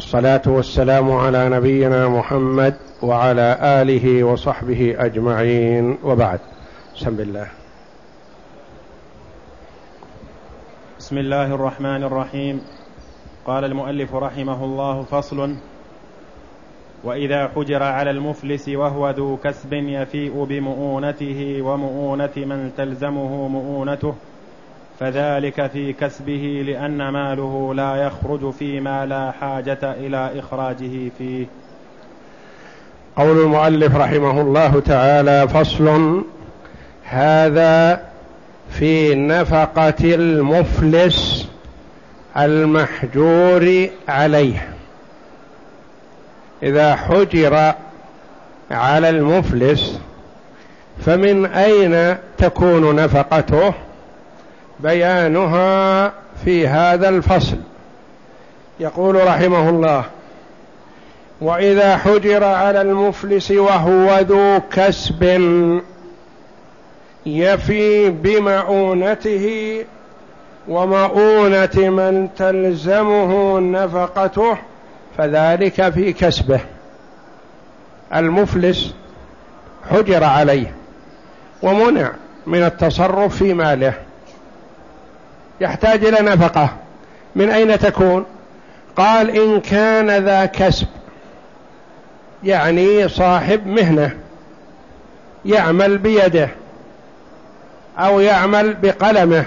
والصلاة والسلام على نبينا محمد وعلى آله وصحبه أجمعين. وبعد بسم الله. بسم الله الرحمن الرحيم. قال المؤلف رحمه الله فصل وإذا حجر على المفلس وهو ذو كسب يفيء بمؤونته ومؤونة من تلزمه مؤونته فذلك في كسبه لأن ماله لا يخرج فيما لا حاجة إلى إخراجه فيه. قول المؤلف رحمه الله تعالى فصل هذا في نفقة المفلس المحجور عليه. إذا حجر على المفلس فمن أين تكون نفقته؟ بيانها في هذا الفصل. يقول رحمه الله وإذا حجر على المفلس وهو ذو كسب يفي بمؤونته ومؤونه من تلزمه نفقته فذلك في كسبه. المفلس حجر عليه ومنع من التصرف في ماله. يحتاج إلى نفقة. من أين تكون؟ قال إن كان ذا كسب. يعني صاحب مهنة. يعمل بيده. أو يعمل بقلمه.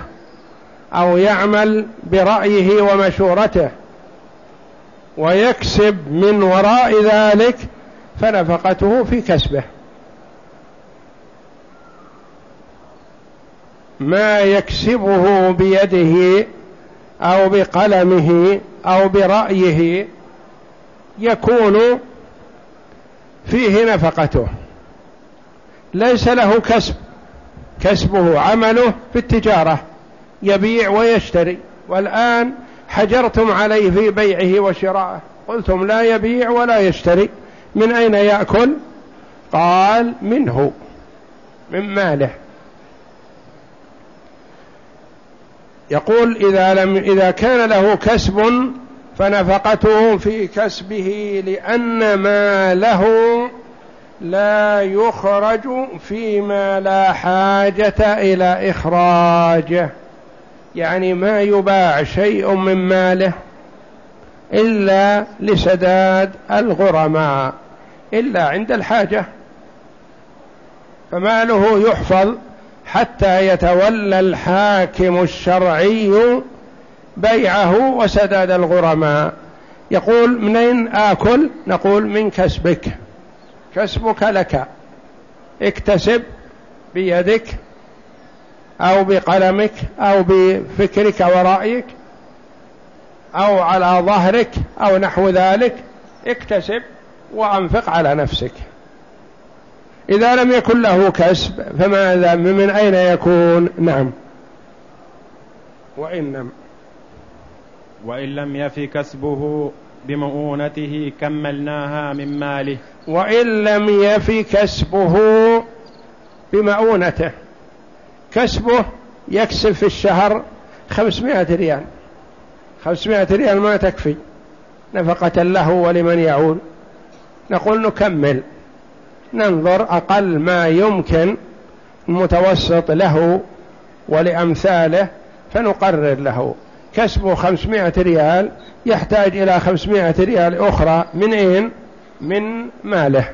أو يعمل برأيه ومشورته. ويكسب من وراء ذلك فنفقته في كسبه. ما يكسبه بيده أو بقلمه أو برأيه يكون فيه نفقته. ليس له كسب. كسبه عمله في التجارة. يبيع ويشتري. والآن حجرتم عليه في بيعه وشرائه. قلتم لا يبيع ولا يشتري. من أين يأكل؟ قال منه. من ماله. يقول إذا لم إذا كان له كسب فنفقته في كسبه لأن ما له لا يخرج فيما لا حاجة إلى إخراجه. يعني ما يباع شيء من ماله إلا لسداد الغرماء إلا عند الحاجة. فماله يحفظ حتى يتولى الحاكم الشرعي بيعه وسداد الغرماء. يقول منين آكل؟ نقول من كسبك. كسبك لك. اكتسب بيدك أو بقلمك أو بفكرك ورأيك أو على ظهرك أو نحو ذلك. اكتسب وأنفق على نفسك. إذا لم يكن له كسب فماذا؟ من أين يكون؟ نعم. وإن لم وإن لم يف كسبه بمؤونته كملناها من ماله. وإن لم يف كسبه بمؤونته. كسبه يكسب في الشهر خمسمائة ريال. خمسمائة ريال ما تكفي. نفقة له ولمن يعود. نقول نكمل. ننظر أقل ما يمكن المتوسط له ولأمثاله فنقرر له. كسبه خمسمائة ريال يحتاج إلى خمسمائة ريال أخرى من أين؟ من ماله.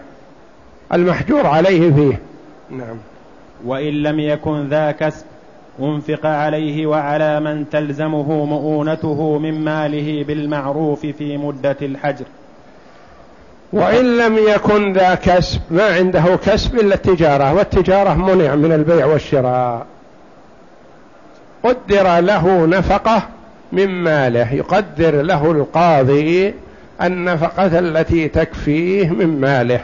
المحجور عليه فيه. نعم. وإن لم يكن ذا كسب أنفق عليه وعلى من تلزمه مؤونته من ماله بالمعروف في مدة الحجر. وإن لم يكن ذا كسب ما عنده كسب إلا التجارة والتجارة منع من البيع والشراء. قدر له نفقة من ماله يقدر له القاضي النفقة التي تكفيه من ماله.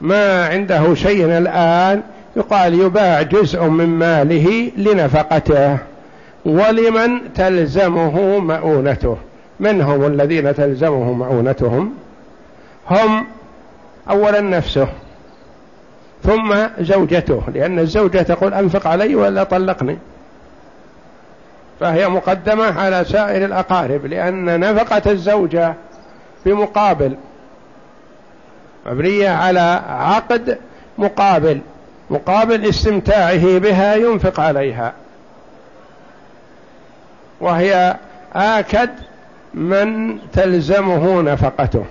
ما عنده شيء الآن يقال يباع جزء من ماله لنفقته. ولمن تلزمه مؤونته؟ من هم الذين تلزمه مؤونتهم؟ هم أولا نفسه ثم زوجته لأن الزوجة تقول أنفق علي ولا طلقني. فهي مقدمة على سائر الأقارب لأن نفقة الزوجة بمقابل مبنية على عقد مقابل مقابل استمتاعه بها ينفق عليها. وهي آكد من تلزمه نفقته.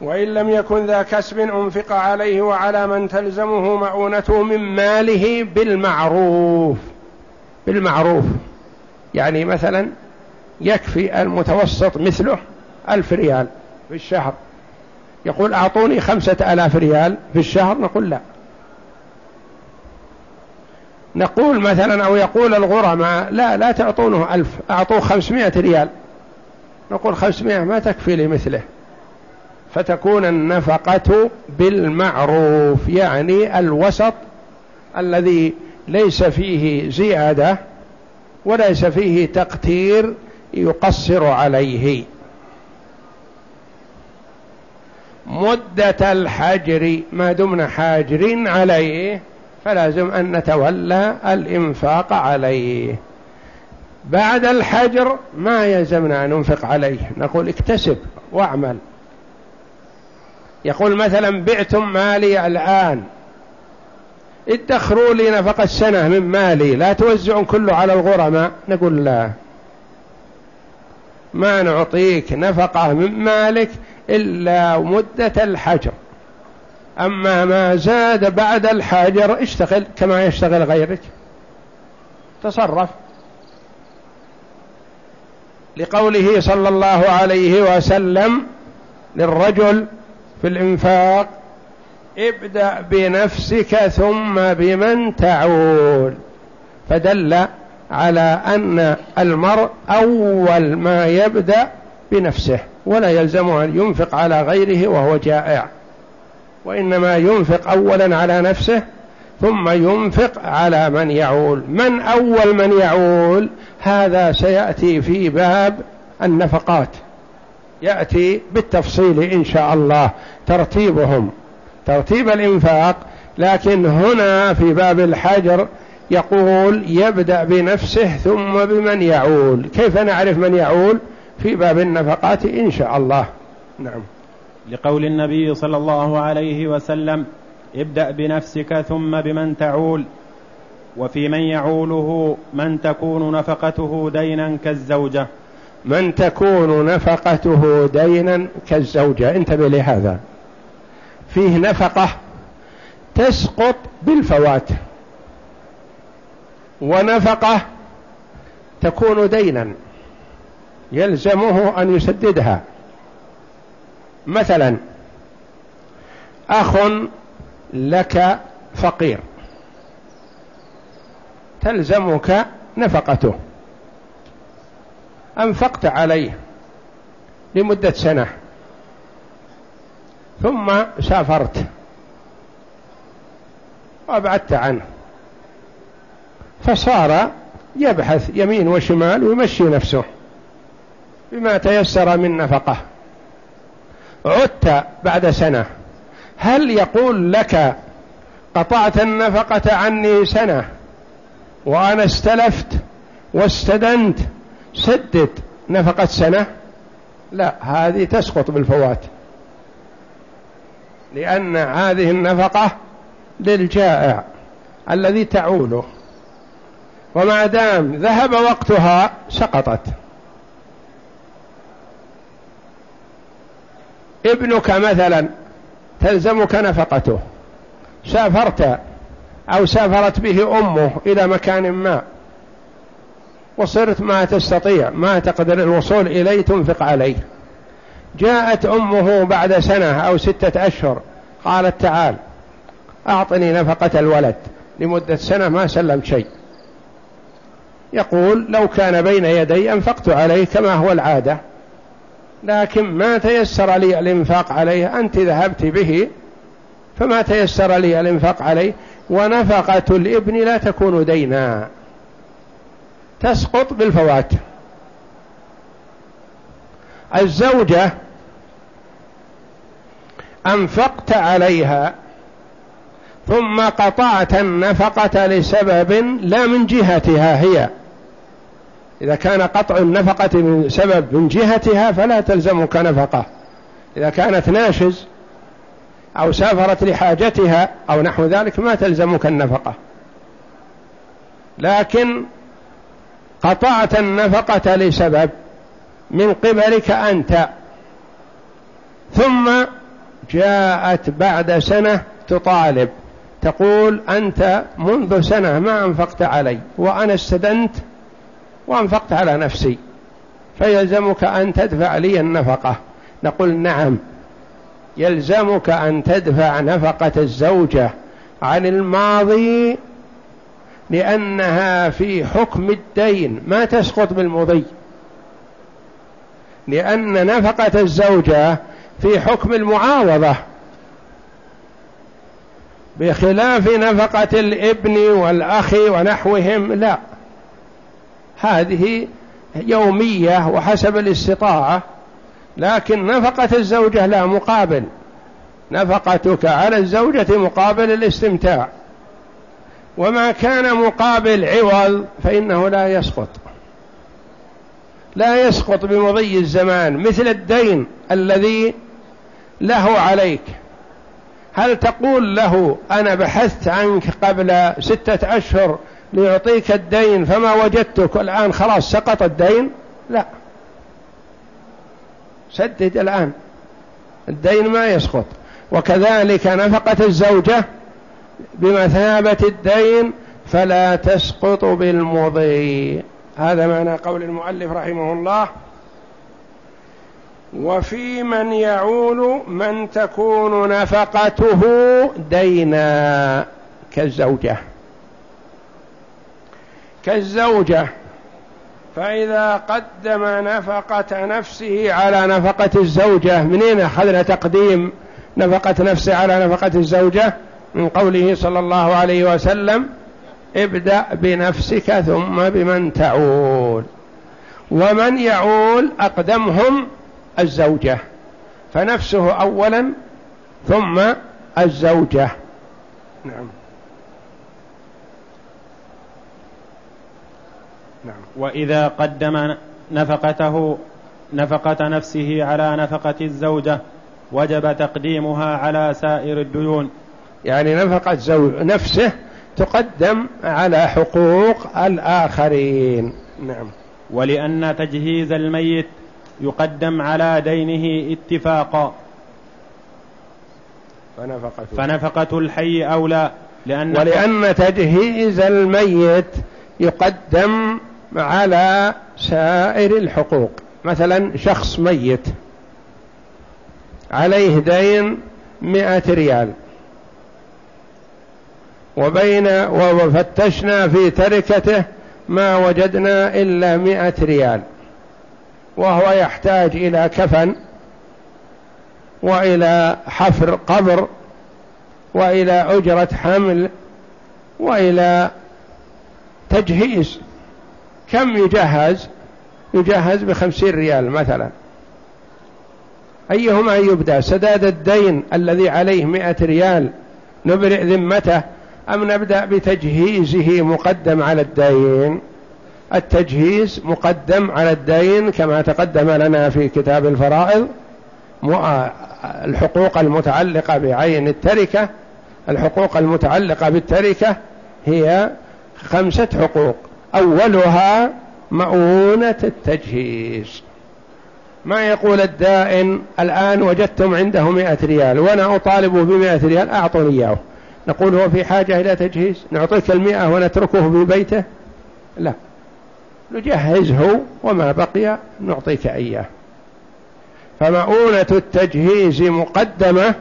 وإن لم يكن ذا كسب أنفق عليه وعلى من تلزمه مؤونته من ماله بالمعروف. بالمعروف. يعني مثلا يكفي المتوسط مثله ألف ريال في الشهر. يقول أعطوني خمسة آلاف ريال في الشهر نقول لا. نقول مثلا أو يقول الغرماء لا لا تعطونه ألف أعطوه خمسمائة ريال. نقول خمسمائة ما تكفي لمثله فتكون النفقة بالمعروف يعني الوسط الذي ليس فيه زيادة وليس فيه تقتير يقصر عليه. مدة الحجر ما دمنا حاجرين عليه فلازم أن نتولى الإنفاق عليه. بعد الحجر ما يلزمنا أن ننفق عليه. نقول اكتسب واعمل. يقول مثلا بعتم مالي الآن. ادخروا لي نفقة سنة من مالي لا توزعون كله على الغرماء نقول لا. ما نعطيك نفقة من مالك إلا مدة الحجر. أما ما زاد بعد الحجر اشتغل كما يشتغل غيرك. تصرف. لقوله صلى الله عليه وسلم للرجل في الإنفاق ابدأ بنفسك ثم بمن تعول. فدل على أن المرء أول ما يبدأ بنفسه ولا يلزمه أن ينفق على غيره وهو جائع. وإنما ينفق أولا على نفسه ثم ينفق على من يعول. من أول من يعول؟ هذا سيأتي في باب النفقات. يأتي بالتفصيل إن شاء الله ترتيبهم. ترتيب الإنفاق لكن هنا في باب الحجر يقول يبدأ بنفسه ثم بمن يعول. كيف نعرف من يعول؟ في باب النفقات إن شاء الله. نعم. لقول النبي صلى الله عليه وسلم ابدأ بنفسك ثم بمن تعول. وفي من يعوله من تكون نفقته دينا كالزوجة. من تكون نفقته دينا كالزوجة. انتبه لهذا. فيه نفقة تسقط بالفوات. ونفقة تكون دينا يلزمه أن يسددها. مثلا أخ لك فقير تلزمك نفقته. أنفقت عليه لمدة سنة. ثم سافرت. وأبعدت عنه. فصار يبحث يمين وشمال ويمشي نفسه بما تيسر من نفقة. عدت بعد سنة. هل يقول لك قطعت النفقة عني سنة وأنا استلفت واستدنت سدد نفقة سنة؟ لا هذه تسقط بالفوات. لأن هذه النفقة للجائع الذي تعوله. وما دام ذهب وقتها سقطت. ابنك مثلا تلزمك نفقته. سافرت أو سافرت به أمه إلى مكان ما. وصرت ما تستطيع ما تقدر الوصول إليه تنفق عليه. جاءت أمه بعد سنة أو ستة أشهر قالت تعال أعطني نفقة الولد. لمدة سنة ما سلمت شيء. يقول لو كان بين يدي أنفقت عليه كما هو العادة. لكن ما تيسر لي الإنفاق عليه أنت ذهبت به فما تيسر لي الإنفاق عليه. ونفقة الإبن لا تكون دينا. تسقط بالفوات الزوجة أنفقت عليها ثم قطعت النفقة لسبب لا من جهتها هي. إذا كان قطع النفقة من سبب من جهتها فلا تلزمك نفقة. إذا كانت ناشز أو سافرت لحاجتها أو نحو ذلك ما تلزمك النفقة. لكن قطعت النفقة لسبب من قبلك أنت. ثم جاءت بعد سنة تطالب. تقول أنت منذ سنة ما أنفقت علي وأنا استدنت وأنفقت على نفسي. فيلزمك أن تدفع لي النفقة. نقول نعم. يلزمك أن تدفع نفقة الزوجة عن الماضي لأنها في حكم الدين. ما تسقط بالمضي. لأن نفقة الزوجة في حكم المعاوضة. بخلاف نفقة الابن والأخ ونحوهم لا. هذه يومية وحسب الاستطاعة لكن نفقة الزوجة لا مقابل. نفقتك على الزوجة مقابل الاستمتاع. وما كان مقابل عوض فإنه لا يسقط. لا يسقط بمضي الزمان مثل الدين الذي له عليك. هل تقول له أنا بحثت عنك قبل ستة أشهر ليعطيك الدين فما وجدتك الآن خلاص سقط الدين؟ لا. سدد الآن. الدين ما يسقط. وكذلك نفقة الزوجة بمثابة الدين فلا تسقط بالمضي هذا معنى قول المؤلف رحمه الله. وفي من يعول من تكون نفقته دينا كالزوجة. كالزوجة فإذا قدم نفقة نفسه على نفقة الزوجة منين أخذنا تقديم نفقة نفسه على نفقة الزوجة؟ من قوله صلى الله عليه وسلم ابدأ بنفسك ثم بمن تعول. ومن يعول أقدمهم الزوجة فنفسه أولا ثم الزوجة. نعم. نعم. وإذا قدم نفقته نفقة نفسه على نفقة الزوجة وجب تقديمها على سائر الديون. يعني نفقة زوج نفسه تقدم على حقوق الآخرين. نعم. ولأن تجهيز الميت يقدم على دينه اتفاقا. فنفقة, فنفقة الحي أولى لأن ولأن تجهيز الميت يقدم على سائر الحقوق. مثلا شخص ميت عليه دين مئة ريال. وبين وفتشنا في تركته ما وجدنا إلا مئة ريال وهو يحتاج إلى كفن وإلى حفر قبر وإلى أجرة حمل وإلى تجهيز. كم يجهز؟ يجهز بخمسين ريال مثلا. أيهما يبدأ؟ سداد الدين الذي عليه مئة ريال. نبرئ ذمته. أم نبدأ بتجهيزه مقدم على الدين؟ التجهيز مقدم على الدين كما تقدم لنا في كتاب الفرائض الحقوق المتعلقة بعين التركة. الحقوق المتعلقة بالتركة هي خمسة حقوق. أولها مؤونة التجهيز. ما يقول الدائن؟ الآن وجدتم عنده مئة ريال وأنا أطالبه بمئة ريال أعطوني إياه. نقول هو في حاجة إلى تجهيز نعطيك المئة ونتركه في بيته؟ لا. نجهزه وما بقي نعطيك إياه. فمؤونة التجهيز مقدمة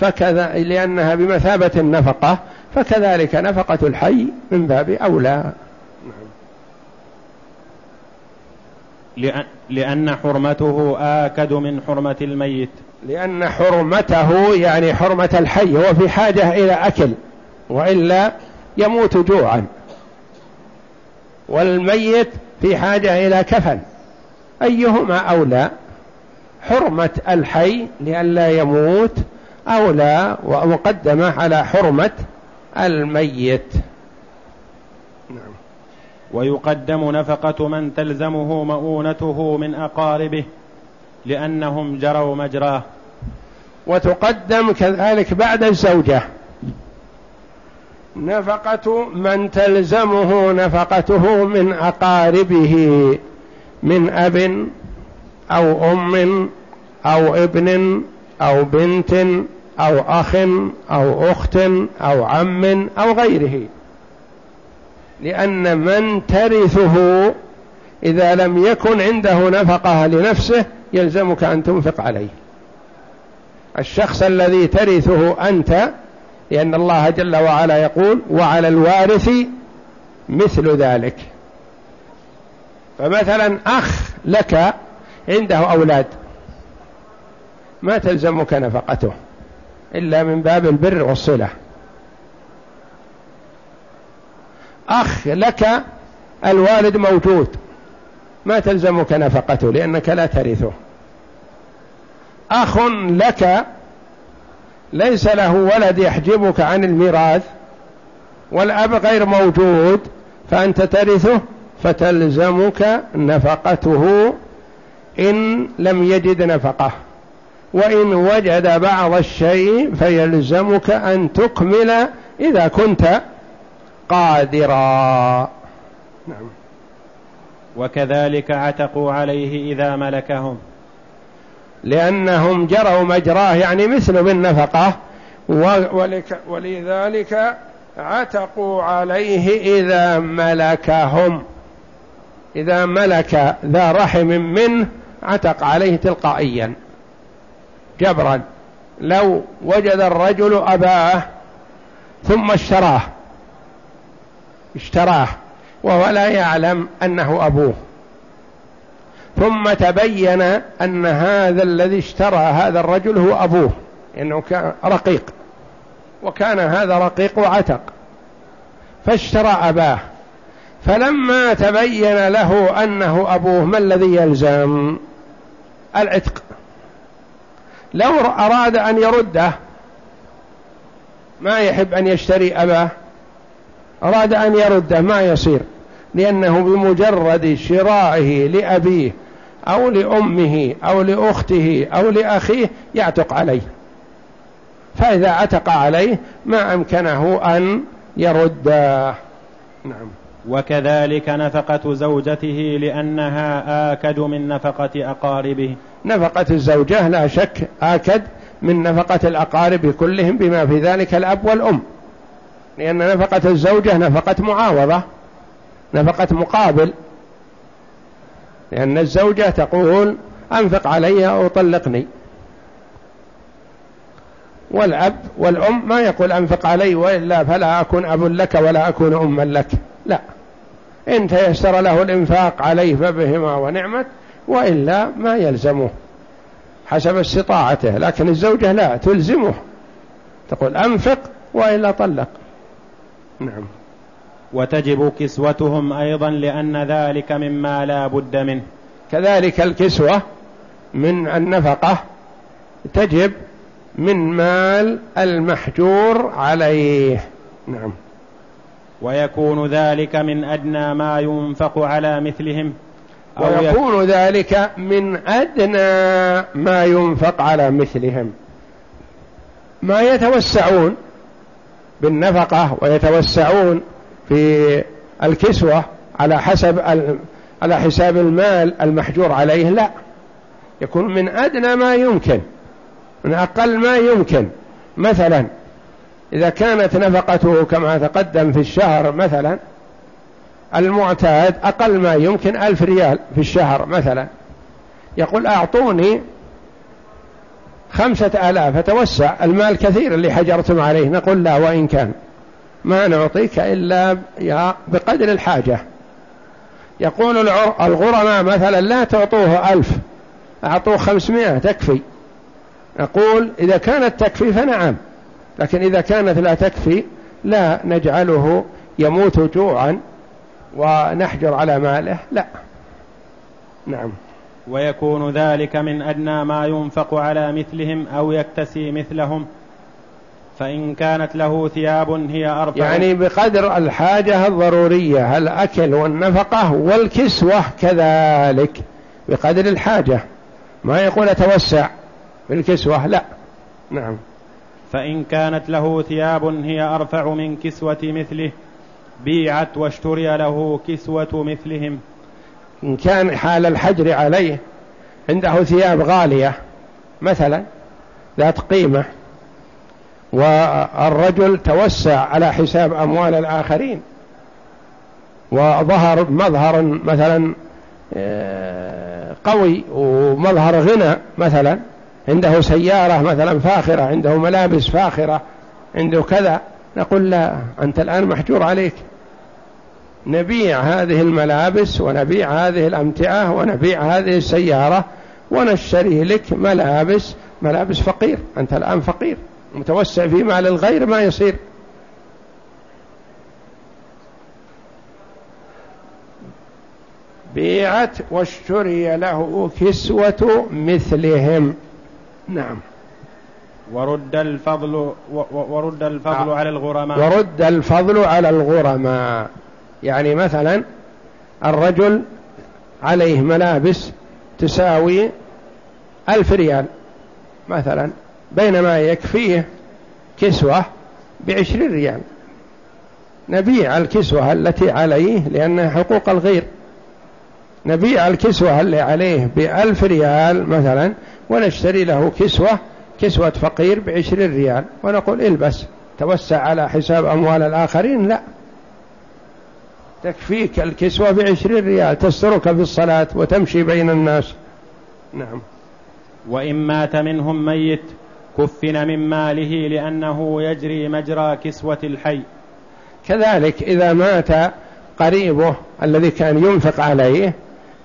فكذا لأنها بمثابة النفقة فكذلك نفقة الحي من باب أولى. لأن, حرمته آكد من حرمة الميت. لأن حرمته يعني حرمة الحي هو في حاجة إلى أكل وإلا يموت جوعا. والميت في حاجة إلى كفن. أيهما أولى؟ حرمة الحي لئلا يموت أولى ومقدمة على حرمة الميت. ويقدم نفقة من تلزمه مؤونته من أقاربه لأنهم جروا مجراه. وتقدم كذلك بعد الزوجة. نفقة من تلزمه نفقته من أقاربه من أب أو أم أو ابن أو بنت أو أخ أو أخت أو عم أو غيره. لأن من ترثه إذا لم يكن عنده نفقة لنفسه يلزمك أن تنفق عليه. الشخص الذي ترثه أنت لأن الله جل وعلا يقول وعلى الوارث مثل ذلك. فمثلا أخ لك عنده أولاد ما تلزمك نفقته إلا من باب البر والصلة. أخ لك الوالد موجود. ما تلزمك نفقته؟ لأنك لا ترثه. أخ لك ليس له ولد يحجبك عن الميراث والأب غير موجود فأنت ترثه فتلزمك نفقته إن لم يجد نفقة. وإن وجد بعض الشيء فيلزمك أن تكمل إذا كنت قادرا. نعم. وكذلك عتقوا عليه إذا ملكهم. لأنهم جروا مجراه يعني مثل بالنفقة. ولذلك عتقوا عليه إذا ملكهم. إذا ملك ذا رحم منه عتق عليه تلقائيا. جبرا. لو وجد الرجل أباه ثم اشتراه اشتراه وهو لا يعلم أنه أبوه. ثم تبين أن هذا الذي اشترى هذا الرجل هو أبوه إنه كان رقيق وكان هذا رقيق وعتق فاشترى أباه. فلما تبين له أنه أبوه ما الذي يلزم؟ العتق. لو أراد أن يرده ما يحب أن يشتري أباه؟ أراد أن يرده ما يصير. لأنه بمجرد شرائه لأبيه أو لأمه أو لأخته أو لأخيه يعتق عليه. فإذا عتق عليه ما أمكنه أن يرده. نعم. وكذلك نفقة زوجته لأنها آكد من نفقة أقاربه. نفقة الزوجة لا شك آكد من نفقة الأقارب كلهم بما في ذلك الأب والأم. لأن نفقة الزوجة نفقة معاوضة نفقة مقابل. لأن الزوجة تقول أنفق علي أو طلقني. والأب والأم ما يقول أنفق علي وإلا فلا أكون أب لك ولا أكون أما لك. لا. إن تيسر له الإنفاق عليه فبهما ونعمت وإلا ما يلزمه حسب استطاعته. لكن الزوجة لا تلزمه. تقول أنفق وإلا طلق. نعم. وتجب كسوتهم أيضا لأن ذلك مما لا بد منه. كذلك الكسوة من النفقة تجب من مال المحجور عليه. نعم. ويكون ذلك من أدنى ما ينفق على مثلهم. أو ويكون ذلك من أدنى ما ينفق على مثلهم. ما يتوسعون بالنفقة ويتوسعون في الكسوة على حسب على حساب المال المحجور عليه لا. يكون من أدنى ما يمكن من أقل ما يمكن. مثلا إذا كانت نفقته كما تقدم في الشهر مثلا المعتاد أقل ما يمكن ألف ريال في الشهر مثلا. يقول أعطوني خمسة آلاف فتوسع المال كثير اللي حجرتم عليه. نقول لا وإن كان. ما نعطيك إلا بقدر الحاجة. يقول الغرماء مثلا لا تعطوه ألف أعطوه خمسمائة تكفي. نقول إذا كانت تكفي فنعم لكن إذا كانت لا تكفي لا نجعله يموت جوعا ونحجر على ماله. لا. نعم. ويكون ذلك من أدنى ما ينفق على مثلهم أو يكتسي مثلهم. فإن كانت له ثياب هي أرفع يعني بقدر الحاجة الضرورية الأكل والنفقة والكسوة كذلك بقدر الحاجة. ما يقول أتوسع بالكسوة لا. نعم. فإن كانت له ثياب هي أرفع من كسوة مثله بيعت واشتري له كسوة مثلهم. إن كان حال الحجر عليه عنده ثياب غالية مثلا ذات قيمة والرجل توسع على حساب أموال الآخرين وظهر مظهر مثلا آه، قوي ومظهر غنى مثلا عنده سيارة مثلا فاخرة عنده ملابس فاخرة عنده كذا نقول لا أنت الآن محجور عليك. نبيع هذه الملابس ونبيع هذه الأمتعة ونبيع هذه السيارة ونشتري لك ملابس ملابس فقير. أنت الآن فقير متوسع في مال الغير ما يصير. بيعت واشتري له كسوة مثلهم. نعم. ورد الفضل ورد الفضل آه. على الغرماء. ورد الفضل على الغرماء. يعني مثلا الرجل عليه ملابس تساوي ألف ريال مثلا بينما يكفيه كسوة بعشرين ريال. نبيع الكسوة التي عليه لأنها حقوق الغير. نبيع الكسوة اللي عليه بألف ريال مثلا ونشتري له كسوة كسوة فقير بعشرين ريال. ونقول البس توسع على حساب أموال الآخرين؟ لا. تكفيك الكسوة بعشرين ريال تسترك في الصلاة وتمشي بين الناس. نعم. وإن مات منهم ميت كفن من ماله لأنه يجري مجرى كسوة الحي. كذلك إذا مات قريبه الذي كان ينفق عليه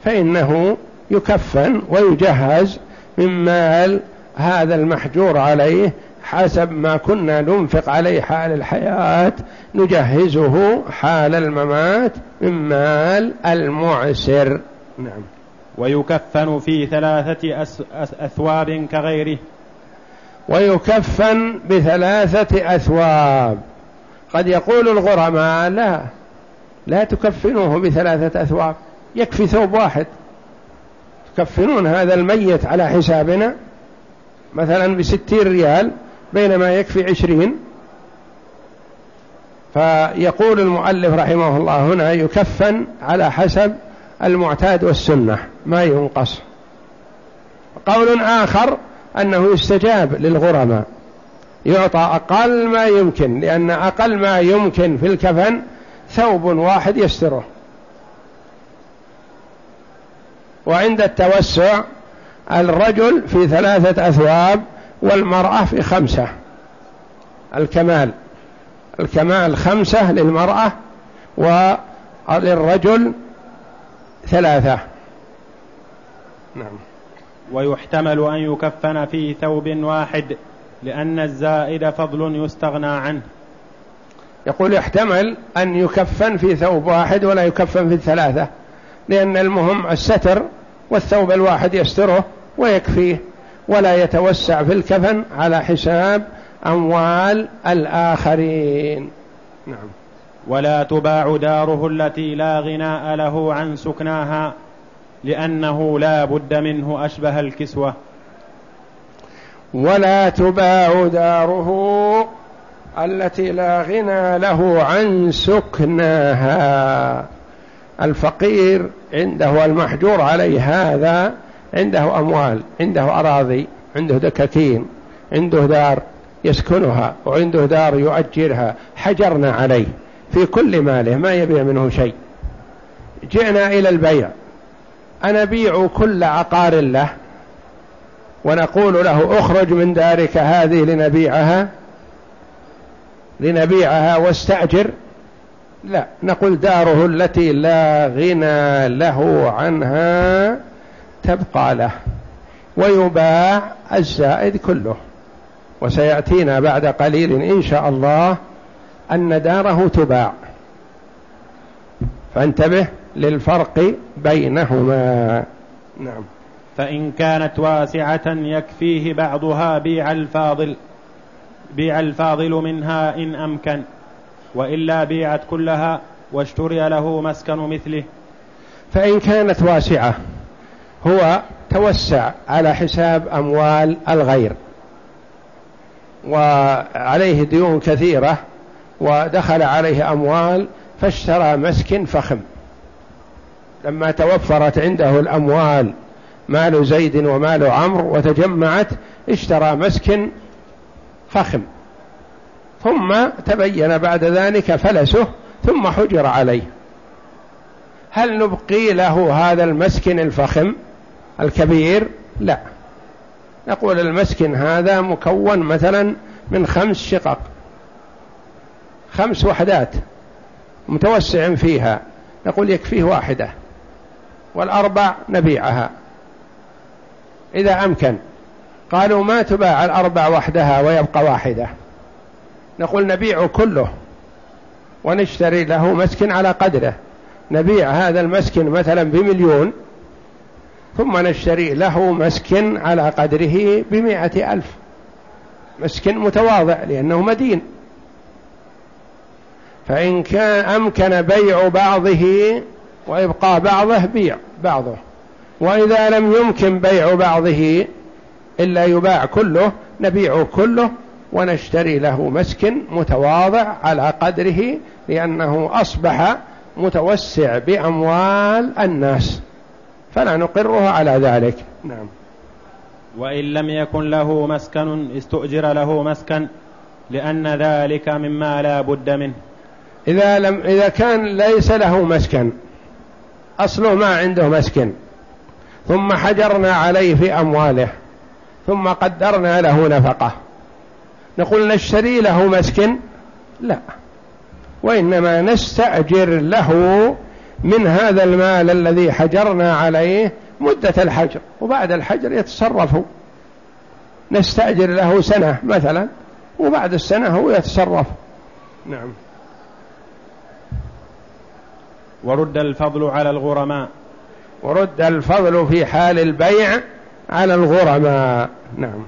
فإنه يكفن ويجهز من مال هذا المحجور عليه حسب ما كنا ننفق عليه حال الحياة نجهزه حال الممات من مال المعسر. نعم. ويكفن في ثلاثة أثواب كغيره. ويكفن بثلاثة أثواب. قد يقول الغرماء لا لا تكفنوه بثلاثة أثواب يكفي ثوب واحد. تكفنون هذا الميت على حسابنا مثلا بستين ريال بينما يكفي عشرين. فيقول المؤلف رحمه الله هنا يكفن على حسب المعتاد والسنة ما ينقص. قول آخر أنه يستجاب للغرماء. يعطى أقل ما يمكن لأن أقل ما يمكن في الكفن ثوب واحد يستره. وعند التوسع الرجل في ثلاثة أثواب والمرأة في خمسة. الكمال. الكمال خمسة للمرأة وللرجل ثلاثة. نعم. ويحتمل أن يكفن في ثوب واحد لأن الزائد فضل يستغنى عنه. يقول يحتمل أن يكفن في ثوب واحد ولا يكفن في الثلاثة لأن المهم الستر والثوب الواحد يستره ويكفيه. ولا يتوسع في الكفن على حساب أموال الآخرين. نعم. ولا تباع داره التي لا غناء له عن سكناها لأنه لا بد منه أشبه الكسوة. ولا تباع داره التي لا غنى له عن سكناها. الفقير عنده المحجور عليه هذا عنده أموال عنده أراضي عنده دكاكين عنده دار يسكنها وعنده دار يؤجرها. حجرنا عليه في كل ماله ما يبيع منه شيء. جئنا إلى البيع. أنا بيع كل عقار له ونقول له اخرج من دارك هذه لنبيعها لنبيعها واستأجر. لا نقول داره التي لا غنى له عنها تبقى له ويباع الزائد كله. وسيأتينا بعد قليل إن شاء الله أن داره تباع. فانتبه للفرق بينهما. نعم. فإن كانت واسعة يكفيه بعضها بيع الفاضل بيع الفاضل منها إن أمكن. وإلا بيعت كلها واشتري له مسكن مثله. فإن كانت واسعة هو توسع على حساب أموال الغير وعليه ديون كثيرة ودخل عليه أموال فاشترى مسكن فخم. لما توفرت عنده الأموال مال زيد ومال عمرو وتجمعت اشترى مسكن فخم. ثم تبين بعد ذلك فلسه ثم حجر عليه. هل نبقي له هذا المسكن الفخم؟ الكبير؟ لا. نقول المسكن هذا مكون مثلا من خمس شقق. خمس وحدات متوسع فيها. نقول يكفيه واحدة. والأربع نبيعها. إذا أمكن. قالوا ما تباع الأربع وحدها ويبقى واحدة. نقول نبيع كله ونشتري له مسكن على قدره. نبيع هذا المسكن مثلا بمليون ثم نشتري له مسكن على قدره بمائة ألف. مسكن متواضع لأنه مدين. فإن كان أمكن بيع بعضه وإبقاء بعضه بيع بعضه. وإذا لم يمكن بيع بعضه إلا يباع كله نبيع كله ونشتري له مسكن متواضع على قدره لأنه أصبح متوسع بأموال الناس. فلا نقره على ذلك. نعم. وإن لم يكن له مسكن استؤجر له مسكن لأن ذلك مما لا بد منه. إذا, لم إذا كان ليس له مسكن أصله ما عنده مسكن. ثم حجرنا عليه في أمواله ثم قدرنا له نفقة. نقول نشتري له مسكن؟ لا. وإنما نستأجر له من هذا المال الذي حجرنا عليه مدة الحجر وبعد الحجر يتصرف. نستأجر له سنة مثلا وبعد السنة هو يتصرف. نعم. ورد الفضل على الغرماء. ورد الفضل في حال البيع على الغرماء. نعم.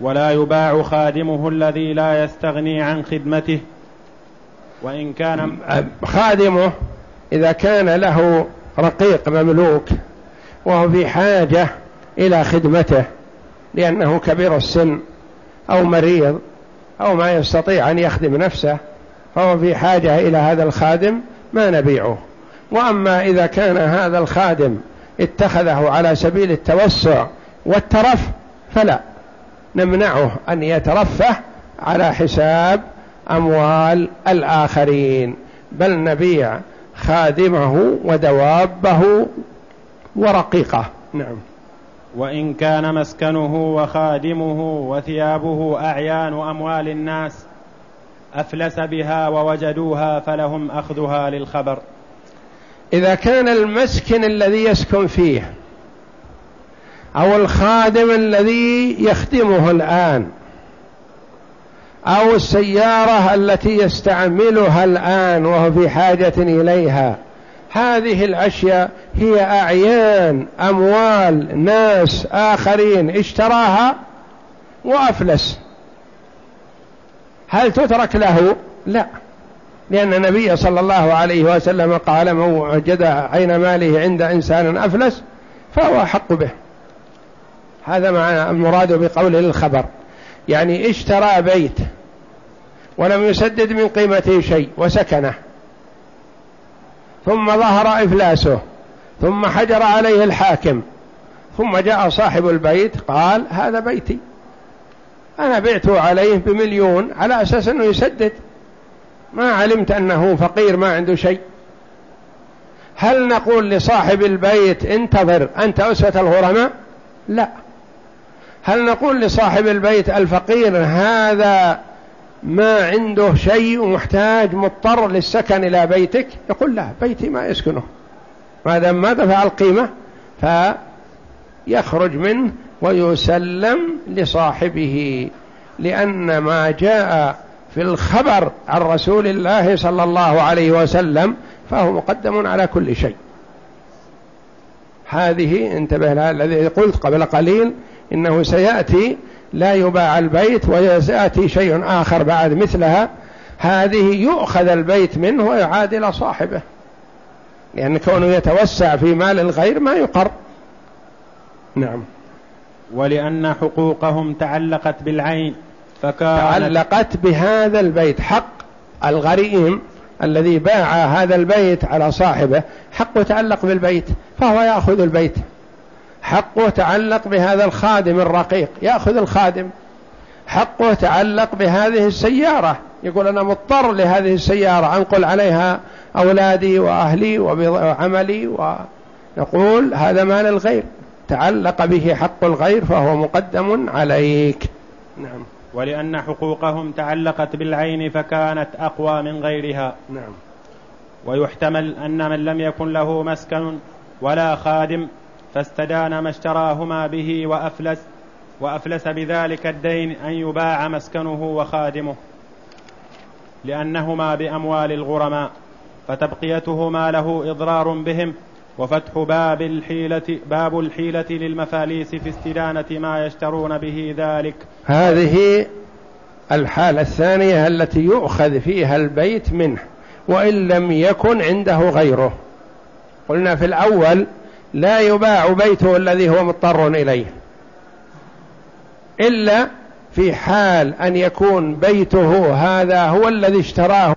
ولا يباع خادمه الذي لا يستغني عن خدمته. وإن كان خادمه إذا كان له رقيق مملوك وهو في حاجة إلى خدمته لأنه كبير السن أو مريض أو ما يستطيع أن يخدم نفسه فهو في حاجة إلى هذا الخادم ما نبيعه. وأما إذا كان هذا الخادم اتخذه على سبيل التوسع والترف فلا. نمنعه أن يترفه على حساب أموال الآخرين بل نبيع خادمه ودوابه ورقيقه. نعم. وإن كان مسكنه وخادمه وثيابه أعيان أموال الناس أفلس بها ووجدوها فلهم أخذها للخبر. إذا كان المسكن الذي يسكن فيه أو الخادم الذي يخدمه الآن أو السيارة التي يستعملها الآن وهو في حاجة إليها. هذه الأشياء هي أعيان أموال ناس آخرين اشتراها وأفلس. هل تترك له؟ لا. لأن النبي صلى الله عليه وسلم قال من وجد عين ماله عند إنسان أفلس فهو أحق به. هذا معنى المراد بقوله الخبر. يعني اشترى بيت ولم يسدد من قيمته شيء وسكنه. ثم ظهر إفلاسه ثم حجر عليه الحاكم ثم جاء صاحب البيت قال هذا بيتي أنا بعته عليه بمليون على أساس أنه يسدد. ما علمت أنه فقير ما عنده شيء. هل نقول لصاحب البيت انتظر أنت أسوة الغرماء؟ لا. هل نقول لصاحب البيت الفقير هذا ما عنده شيء ومحتاج مضطر للسكن إلى بيتك؟ يقول لا بيتي ما يسكنه. ما دام ما دفع القيمة فيخرج منه ويسلم لصاحبه لأن ما جاء في الخبر عن رسول الله صلى الله عليه وسلم فهو مقدم على كل شيء. هذه انتبه لها الذي قلت قبل قليل إنه سيأتي لا يباع البيت ويأتي شيء آخر بعد مثلها. هذه يؤخذ البيت منه ويعاد إلى صاحبه. لأن كونه يتوسع في مال الغير ما يقر. نعم. ولأن حقوقهم تعلقت بالعين تعلقت بهذا البيت. حق الغريم الذي باع هذا البيت على صاحبه حقه تعلق بالبيت فهو يأخذ البيت. حقه تعلق بهذا الخادم الرقيق. يأخذ الخادم. حقه تعلق بهذه السيارة. يقول أنا مضطر لهذه السيارة. أنقل عليها أولادي وأهلي وعملي ونقول هذا مال الغير. تعلق به حق الغير فهو مقدم عليك. نعم. ولأن حقوقهم تعلقت بالعين فكانت أقوى من غيرها. نعم. ويحتمل أن من لم يكن له مسكن ولا خادم فاستدان ما اشتراهما به وأفلس وأفلس بذلك الدين أن يباع مسكنه وخادمه لأنهما بأموال الغرماء فتبقيتهما له إضرار بهم وفتح باب الحيلة باب الحيلة للمفاليس في استدانة ما يشترون به ذلك. هذه الحالة الثانية التي يؤخذ فيها البيت منه وإن لم يكن عنده غيره. قلنا في الأول لا يباع بيته الذي هو مضطر إليه. إلا في حال أن يكون بيته هذا هو الذي اشتراه.